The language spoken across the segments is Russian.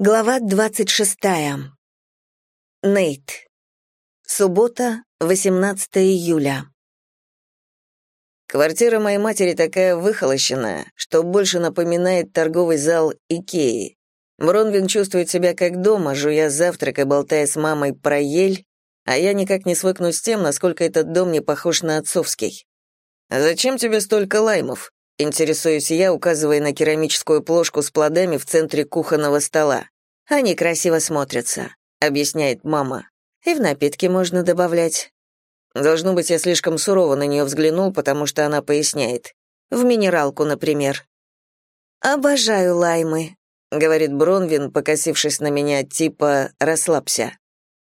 Глава 26. Нейт. Суббота, 18 июля. Квартира моей матери такая выхолощенная, что больше напоминает торговый зал Икеи. Бронвин чувствует себя как дома, жуя завтрак и болтая с мамой про ель, а я никак не свыкнусь с тем, насколько этот дом не похож на отцовский. «Зачем тебе столько лаймов?» Интересуюсь я, указывая на керамическую плошку с плодами в центре кухонного стола. Они красиво смотрятся, объясняет мама. И в напитки можно добавлять. Должно быть, я слишком сурово на нее взглянул, потому что она поясняет. В минералку, например. Обожаю лаймы, говорит Бронвин, покосившись на меня, типа «расслабься».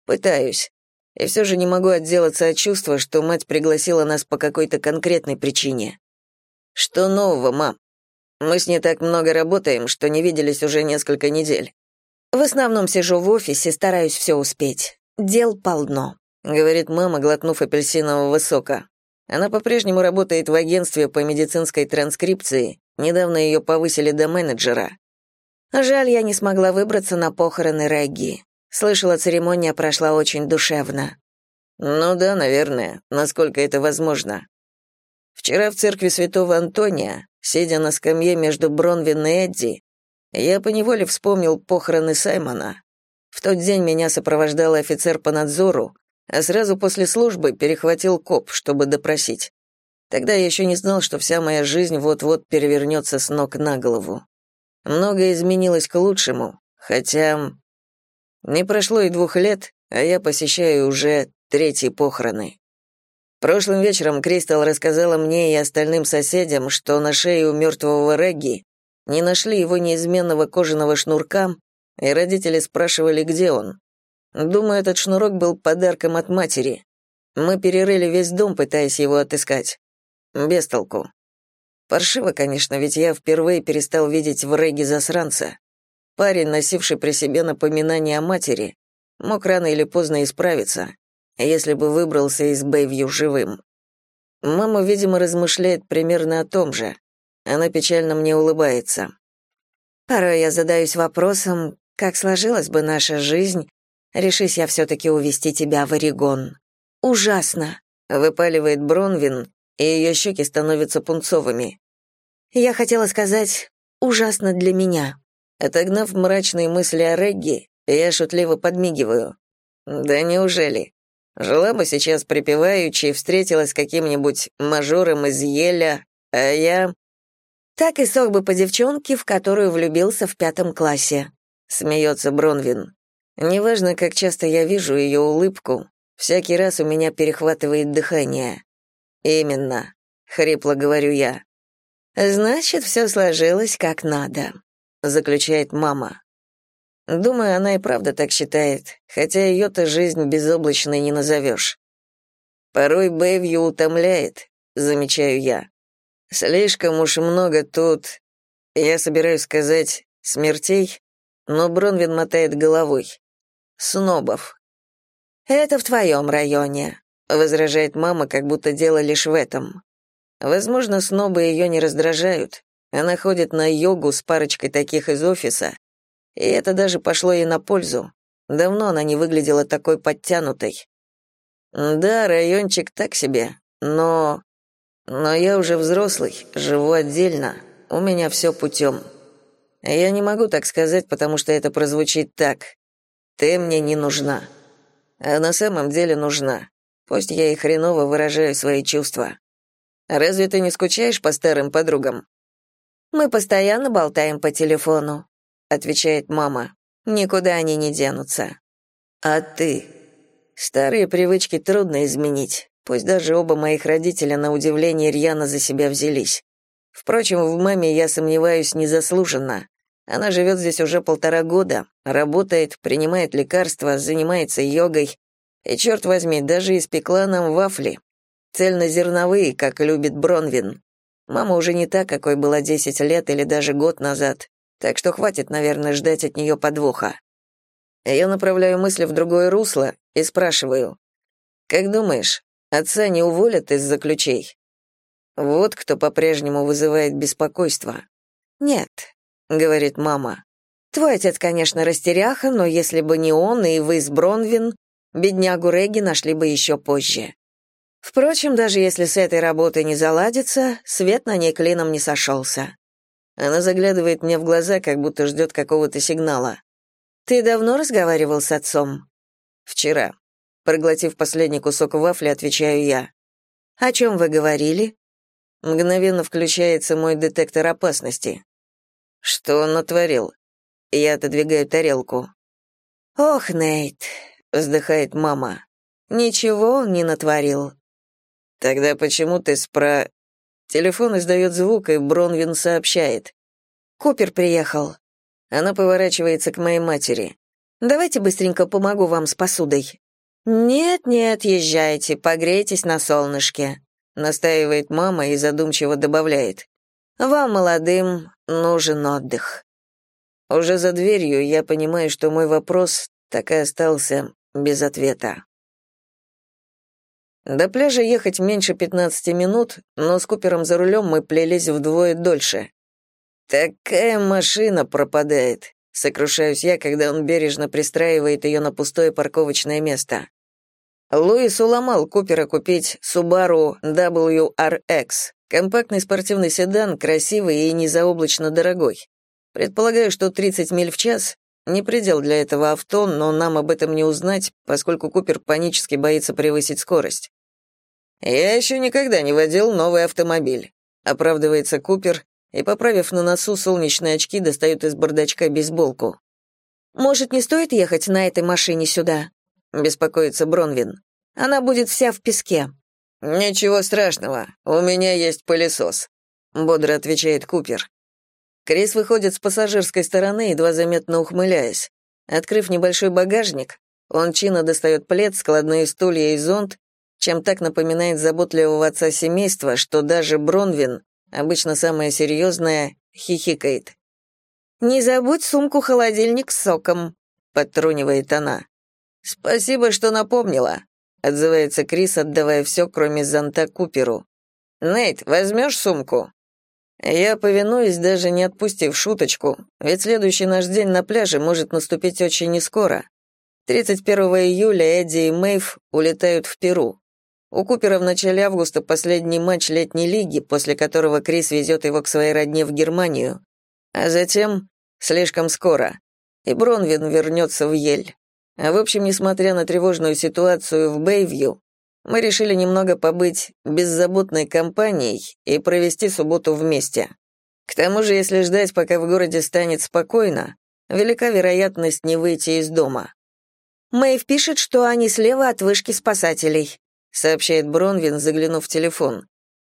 Пытаюсь. И все же не могу отделаться от чувства, что мать пригласила нас по какой-то конкретной причине. «Что нового, мам? Мы с ней так много работаем, что не виделись уже несколько недель». «В основном сижу в офисе, стараюсь все успеть. Дел полно», — говорит мама, глотнув апельсинового сока. Она по-прежнему работает в агентстве по медицинской транскрипции. Недавно ее повысили до менеджера. Жаль, я не смогла выбраться на похороны Регги. Слышала, церемония прошла очень душевно. Ну да, наверное, насколько это возможно. Вчера в церкви святого Антония, сидя на скамье между Бронвин и Эдди, я поневоле вспомнил похороны Саймона. В тот день меня сопровождал офицер по надзору, а сразу после службы перехватил коп, чтобы допросить. Тогда я еще не знал, что вся моя жизнь вот-вот перевернется с ног на голову. Многое изменилось к лучшему, хотя... Не прошло и двух лет, а я посещаю уже третьи похороны. Прошлым вечером Кристал рассказала мне и остальным соседям, что на шее у мертвого Регги не нашли его неизменного кожаного шнурка, и родители спрашивали, где он. Думаю, этот шнурок был подарком от матери. Мы перерыли весь дом, пытаясь его отыскать. Без толку. Паршиво, конечно, ведь я впервые перестал видеть в Регги засранца. Парень, носивший при себе напоминание о матери, мог рано или поздно исправиться если бы выбрался из Бэйвью живым. Мама, видимо, размышляет примерно о том же. Она печально мне улыбается. Порой я задаюсь вопросом, как сложилась бы наша жизнь, решись я все-таки увести тебя в Орегон. Ужасно, выпаливает Бронвин, и ее щеки становятся пунцовыми. Я хотела сказать, ужасно для меня. Отогнав мрачные мысли о Регги, я шутливо подмигиваю. Да неужели? Жила бы сейчас припеваючи и встретилась с каким-нибудь мажором из Еля, а я... Так и сох бы по девчонке, в которую влюбился в пятом классе. Смеется Бронвин. Неважно, как часто я вижу ее улыбку, всякий раз у меня перехватывает дыхание. Именно, хрипло говорю я. Значит, все сложилось как надо, заключает мама. Думаю, она и правда так считает, хотя ее-то жизнь безоблачной не назовешь. Порой Бэйвью утомляет, замечаю я. Слишком уж много тут, я собираюсь сказать, смертей, но Бронвин мотает головой. Снобов. «Это в твоем районе», — возражает мама, как будто дело лишь в этом. Возможно, снобы ее не раздражают. Она ходит на йогу с парочкой таких из офиса, и это даже пошло ей на пользу. Давно она не выглядела такой подтянутой. Да, райончик так себе, но... Но я уже взрослый, живу отдельно, у меня все путем. Я не могу так сказать, потому что это прозвучит так. Ты мне не нужна. А на самом деле нужна. Пусть я и хреново выражаю свои чувства. Разве ты не скучаешь по старым подругам? Мы постоянно болтаем по телефону отвечает мама. Никуда они не денутся. А ты? Старые привычки трудно изменить. Пусть даже оба моих родителя на удивление рьяно за себя взялись. Впрочем, в маме я сомневаюсь незаслуженно. Она живет здесь уже полтора года, работает, принимает лекарства, занимается йогой. И, черт возьми, даже испекла нам вафли. Цельнозерновые, как любит Бронвин. Мама уже не та, какой была 10 лет или даже год назад так что хватит, наверное, ждать от нее подвоха. Я направляю мысли в другое русло и спрашиваю, «Как думаешь, отца не уволят из-за ключей?» Вот кто по-прежнему вызывает беспокойство. «Нет», — говорит мама, Твой отец, конечно, растеряха, но если бы не он и вы с Бронвин, беднягу Регги нашли бы еще позже. Впрочем, даже если с этой работой не заладится, свет на ней клином не сошелся. Она заглядывает мне в глаза, как будто ждет какого-то сигнала. «Ты давно разговаривал с отцом?» «Вчера». Проглотив последний кусок вафли, отвечаю я. «О чем вы говорили?» Мгновенно включается мой детектор опасности. «Что он натворил?» Я отодвигаю тарелку. «Ох, Нейт», — вздыхает мама. «Ничего он не натворил». «Тогда почему ты спро...» Телефон издает звук, и Бронвин сообщает. «Купер приехал». Она поворачивается к моей матери. «Давайте быстренько помогу вам с посудой». «Нет-нет, езжайте, погрейтесь на солнышке», — настаивает мама и задумчиво добавляет. «Вам, молодым, нужен отдых». Уже за дверью я понимаю, что мой вопрос так и остался без ответа. До пляжа ехать меньше 15 минут, но с Купером за рулем мы плелись вдвое дольше. «Такая машина пропадает», — сокрушаюсь я, когда он бережно пристраивает ее на пустое парковочное место. Луис уломал Купера купить Subaru WRX, компактный спортивный седан, красивый и незаоблачно дорогой. Предполагаю, что 30 миль в час — не предел для этого авто, но нам об этом не узнать, поскольку Купер панически боится превысить скорость. «Я еще никогда не водил новый автомобиль», — оправдывается Купер и, поправив на носу солнечные очки, достает из бардачка бейсболку. «Может, не стоит ехать на этой машине сюда?» — беспокоится Бронвин. «Она будет вся в песке». «Ничего страшного, у меня есть пылесос», — бодро отвечает Купер. Крис выходит с пассажирской стороны, едва заметно ухмыляясь. Открыв небольшой багажник, он чинно достает плед, складные стулья и зонт, чем так напоминает заботливого отца семейства, что даже Бронвин, обычно самая серьезная, хихикает. «Не забудь сумку-холодильник с соком», — подтрунивает она. «Спасибо, что напомнила», — отзывается Крис, отдавая все, кроме зонта Куперу. «Нейт, возьмешь сумку?» Я повинуюсь, даже не отпустив шуточку, ведь следующий наш день на пляже может наступить очень нескоро. 31 июля Эдди и Мэйв улетают в Перу. У Купера в начале августа последний матч летней лиги, после которого Крис везет его к своей родне в Германию. А затем, слишком скоро, и Бронвин вернется в Ель. А в общем, несмотря на тревожную ситуацию в Бэйвью, мы решили немного побыть беззаботной компанией и провести субботу вместе. К тому же, если ждать, пока в городе станет спокойно, велика вероятность не выйти из дома. Мэйв пишет, что они слева от вышки спасателей, сообщает Бронвин, заглянув в телефон.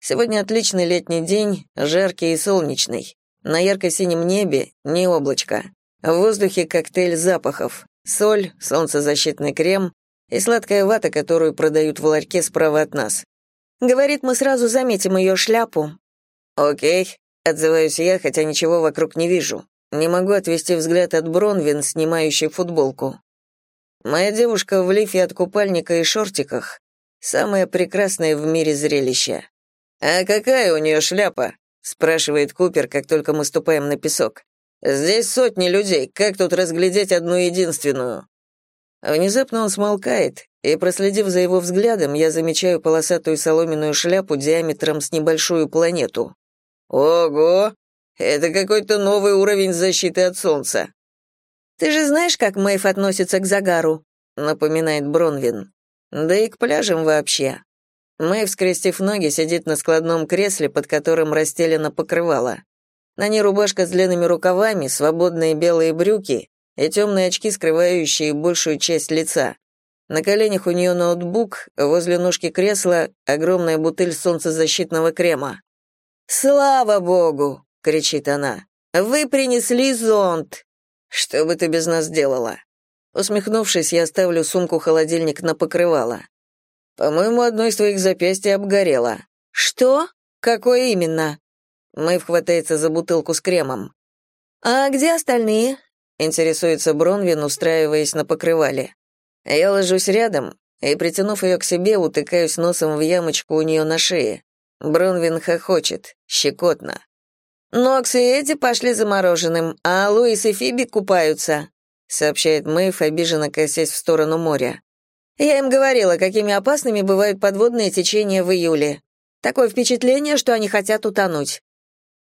Сегодня отличный летний день, жаркий и солнечный. На ярко-синем небе ни облачка. В воздухе коктейль запахов. Соль, солнцезащитный крем, и сладкая вата, которую продают в ларьке справа от нас. Говорит, мы сразу заметим ее шляпу. Окей, отзываюсь я, хотя ничего вокруг не вижу. Не могу отвести взгляд от Бронвин, снимающей футболку. Моя девушка в лифе от купальника и шортиках — самое прекрасное в мире зрелище. «А какая у нее шляпа?» — спрашивает Купер, как только мы ступаем на песок. «Здесь сотни людей, как тут разглядеть одну единственную?» Внезапно он смолкает, и, проследив за его взглядом, я замечаю полосатую соломенную шляпу диаметром с небольшую планету. «Ого! Это какой-то новый уровень защиты от солнца!» «Ты же знаешь, как Мэйв относится к загару?» — напоминает Бронвин. «Да и к пляжам вообще». Мэйв, скрестив ноги, сидит на складном кресле, под которым расстелено покрывало. На ней рубашка с длинными рукавами, свободные белые брюки и темные очки, скрывающие большую часть лица. На коленях у нее ноутбук, возле ножки кресла огромная бутыль солнцезащитного крема. «Слава богу!» — кричит она. «Вы принесли зонт!» «Что бы ты без нас делала?» Усмехнувшись, я ставлю сумку-холодильник на покрывало. «По-моему, одно из твоих запястьй обгорело». «Что? Какое именно?» Мэйв хватается за бутылку с кремом. «А где остальные?» Интересуется Бронвин, устраиваясь на покрывале. Я ложусь рядом и, притянув ее к себе, утыкаюсь носом в ямочку у нее на шее. Бронвин хохочет, щекотно. Нокс и Эдди пошли за мороженым, а Луис и Фиби купаются», сообщает Мэйв, обиженно косясь в сторону моря. «Я им говорила, какими опасными бывают подводные течения в июле. Такое впечатление, что они хотят утонуть».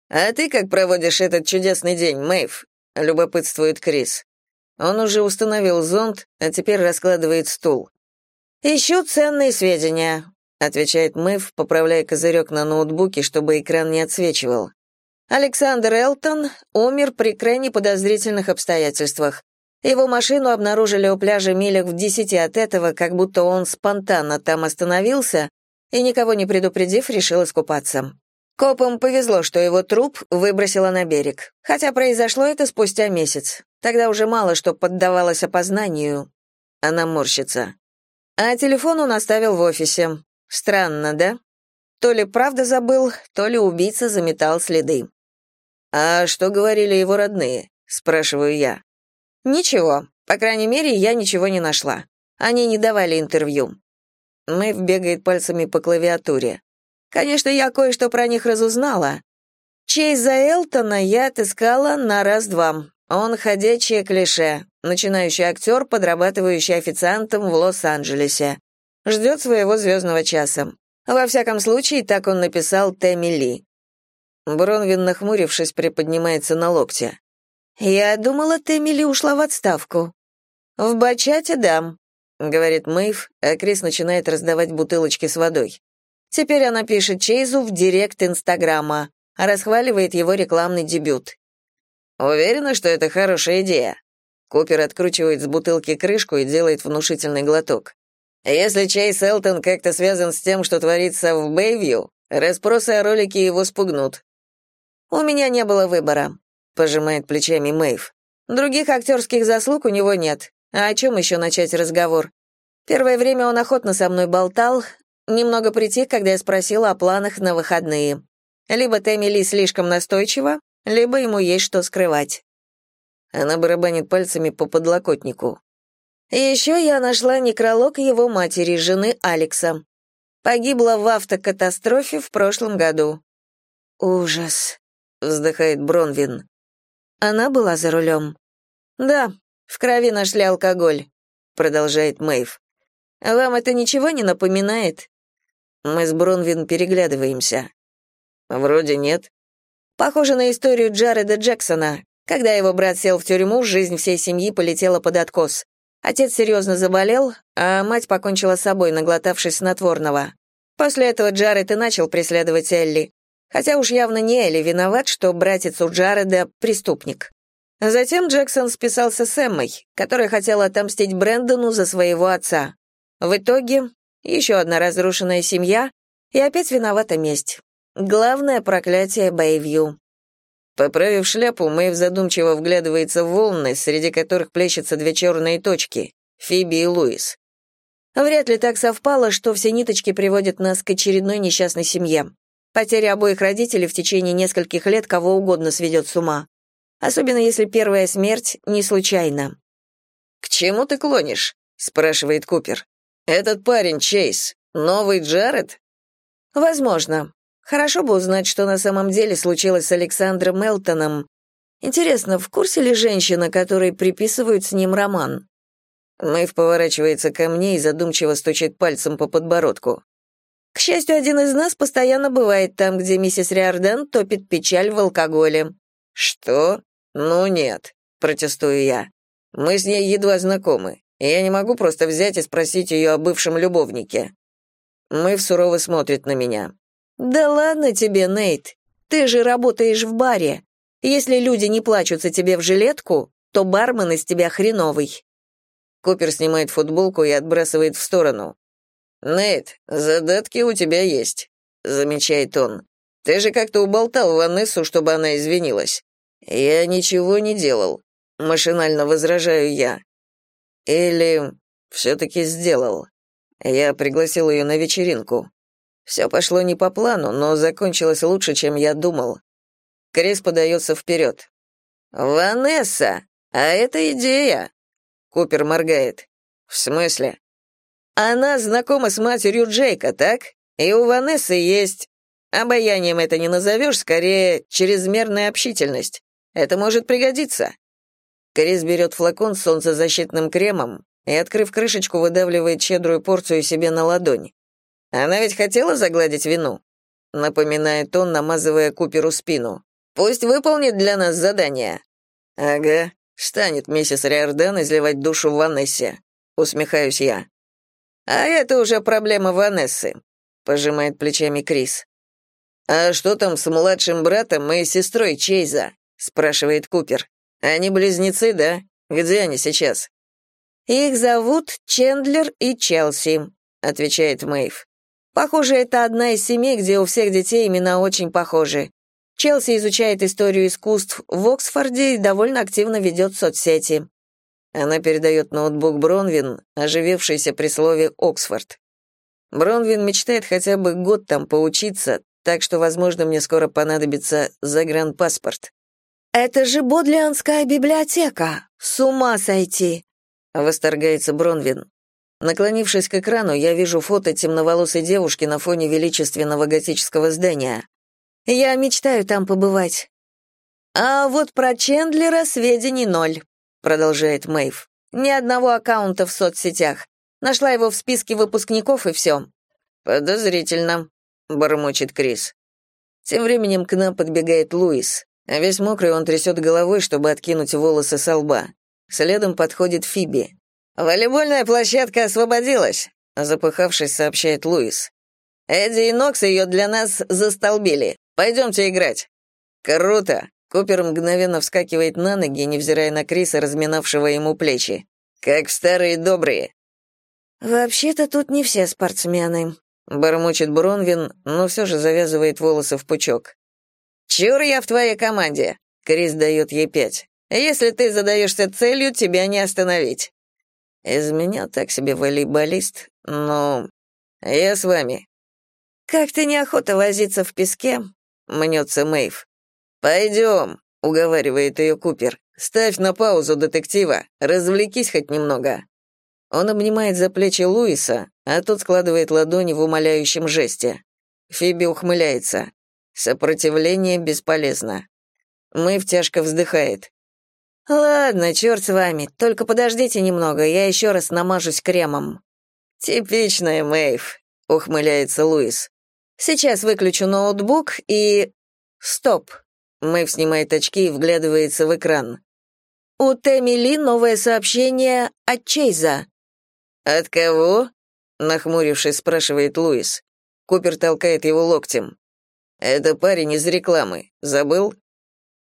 «А ты как проводишь этот чудесный день, Мэйв?» — любопытствует Крис. Он уже установил зонт, а теперь раскладывает стул. «Ищу ценные сведения», — отвечает Мэйв, поправляя козырек на ноутбуке, чтобы экран не отсвечивал. Александр Элтон умер при крайне подозрительных обстоятельствах. Его машину обнаружили у пляжа милях в десяти от этого, как будто он спонтанно там остановился и, никого не предупредив, решил искупаться. Копам повезло, что его труп выбросило на берег, хотя произошло это спустя месяц. Тогда уже мало что поддавалось опознанию. Она морщится. А телефон он оставил в офисе. Странно, да? То ли правда забыл, то ли убийца заметал следы. «А что говорили его родные?» — спрашиваю я. «Ничего. По крайней мере, я ничего не нашла. Они не давали интервью». Мэйв бегает пальцами по клавиатуре. «Конечно, я кое-что про них разузнала. Чейза Элтона я отыскала на раз-два. Он ходячее клише, начинающий актер, подрабатывающий официантом в Лос-Анджелесе. Ждет своего звездного часа. Во всяком случае, так он написал Тэмми Ли. Бронвин, нахмурившись, приподнимается на локте. «Я думала, Тэмили ушла в отставку». «В бачате дам», — говорит Мэйв, а Крис начинает раздавать бутылочки с водой. Теперь она пишет Чейзу в директ Инстаграма, расхваливает его рекламный дебют. «Уверена, что это хорошая идея». Купер откручивает с бутылки крышку и делает внушительный глоток. «Если Чейз Элтон как-то связан с тем, что творится в Бэйвью, расспросы о ролике его спугнут. «У меня не было выбора», — пожимает плечами Мэйв. «Других актерских заслуг у него нет. А о чем еще начать разговор? Первое время он охотно со мной болтал, немного притих, когда я спросила о планах на выходные. Либо Тэмми Ли слишком настойчива, либо ему есть что скрывать». Она барабанит пальцами по подлокотнику. Еще я нашла некролог его матери, жены Алекса. Погибла в автокатастрофе в прошлом году. Ужас вздыхает Бронвин. Она была за рулем. Да, в крови нашли алкоголь, продолжает Мэйв. Вам это ничего не напоминает? Мы с Бронвин переглядываемся. Вроде нет. Похоже на историю Джареда Джексона. Когда его брат сел в тюрьму, жизнь всей семьи полетела под откос. Отец серьезно заболел, а мать покончила с собой, наглотавшись снотворного. После этого Джаред и начал преследовать Элли. Хотя уж явно не Элли виноват, что братец у Джареда — преступник. Затем Джексон списался с Эммой, которая хотела отомстить Брэндону за своего отца. В итоге еще одна разрушенная семья и опять виновата месть. Главное проклятие Бэйвью. Поправив шляпу, Мэйв задумчиво вглядывается в волны, среди которых плещутся две черные точки — Фиби и Луис. Вряд ли так совпало, что все ниточки приводят нас к очередной несчастной семье. Потеря обоих родителей в течение нескольких лет кого угодно сведет с ума. Особенно если первая смерть не случайна. «К чему ты клонишь?» — спрашивает Купер. «Этот парень Чейз, новый Джаред?» «Возможно. Хорошо бы узнать, что на самом деле случилось с Александром Элтоном. Интересно, в курсе ли женщина, которой приписывают с ним роман?» Мэйв поворачивается ко мне и задумчиво стучит пальцем по подбородку. Счастью, один из нас постоянно бывает там, где миссис Риордан топит печаль в алкоголе. Что? Ну нет, протестую я. Мы с ней едва знакомы, я не могу просто взять и спросить ее о бывшем любовнике. Мэйв сурово смотрит на меня. Да ладно тебе, Нейт. Ты же работаешь в баре. Если люди не плачутся тебе в жилетку, то бармен из тебя хреновый. Купер снимает футболку и отбрасывает в сторону. «Нейт, задатки у тебя есть», — замечает он. «Ты же как-то уболтал Ванессу, чтобы она извинилась». «Я ничего не делал», — машинально возражаю я. «Или все-таки сделал. Я пригласил ее на вечеринку. Все пошло не по плану, но закончилось лучше, чем я думал. Крис подается вперед. «Ванесса, а это идея!» Купер моргает. «В смысле?» Она знакома с матерью Джейка, так? И у Ванессы есть Обаянием это не назовешь, скорее, чрезмерная общительность. Это может пригодиться». Крис берет флакон с солнцезащитным кремом и, открыв крышечку, выдавливает щедрую порцию себе на ладонь. «Она ведь хотела загладить вину?» — напоминает он, намазывая Куперу спину. «Пусть выполнит для нас задание». «Ага, станет миссис Риордан изливать душу в Ванессе», — усмехаюсь я. «А это уже проблема Ванессы», — пожимает плечами Крис. «А что там с младшим братом и сестрой Чейза?» — спрашивает Купер. «Они близнецы, да? Где они сейчас?» «Их зовут Чендлер и Челси», — отвечает Мэйв. «Похоже, это одна из семей, где у всех детей имена очень похожи. Челси изучает историю искусств в Оксфорде и довольно активно ведет соцсети». Она передает ноутбук Бронвин, оживившийся при слове «Оксфорд». Бронвин мечтает хотя бы год там поучиться, так что, возможно, мне скоро понадобится загранпаспорт. «Это же Бодлианская библиотека! С ума сойти!» — восторгается Бронвин. Наклонившись к экрану, я вижу фото темноволосой девушки на фоне величественного готического здания. «Я мечтаю там побывать». «А вот про Чендлера сведений ноль», — продолжает Мэйв. «Ни одного аккаунта в соцсетях. Нашла его в списке выпускников и все». «Подозрительно», бормочет Крис. Тем временем к нам подбегает Луис. Весь мокрый он трясет головой, чтобы откинуть волосы со лба. Следом подходит Фиби. «Волейбольная площадка освободилась», — запыхавшись, сообщает Луис. «Эдди и Нокс ее для нас застолбили. Пойдемте играть». «Круто!» Купер мгновенно вскакивает на ноги, невзирая на Криса, разминавшего ему плечи. «Как старые добрые». «Вообще-то тут не все спортсмены», Бормочет Бронвин, но все же завязывает волосы в пучок. «Чур я в твоей команде!» Крис дает ей пять. «Если ты задаешься целью, тебя не остановить». Из меня так себе волейболист, но... Я с вами. «Как-то неохота возиться в песке», — мнется Мэйв. «Пойдем», — уговаривает ее Купер. «Ставь на паузу детектива, развлекись хоть немного». Он обнимает за плечи Луиса, а тот складывает ладони в умоляющем жесте. Фиби ухмыляется. Сопротивление бесполезно. Мэйв тяжко вздыхает. «Ладно, черт с вами, только подождите немного, я еще раз намажусь кремом». «Типичная Мэйв», — ухмыляется Луис. «Сейчас выключу ноутбук и...» «Стоп». Мэйв снимает очки и вглядывается в экран. «У Тэмми Ли новое сообщение от Чейза. «От кого?» — нахмурившись, спрашивает Луис. Купер толкает его локтем. «Это парень из рекламы. Забыл?»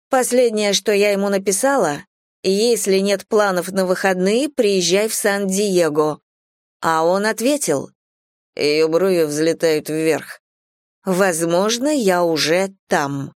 «Последнее, что я ему написала, если нет планов на выходные, приезжай в Сан-Диего». А он ответил. Ее брови взлетают вверх. «Возможно, я уже там».